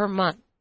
per month.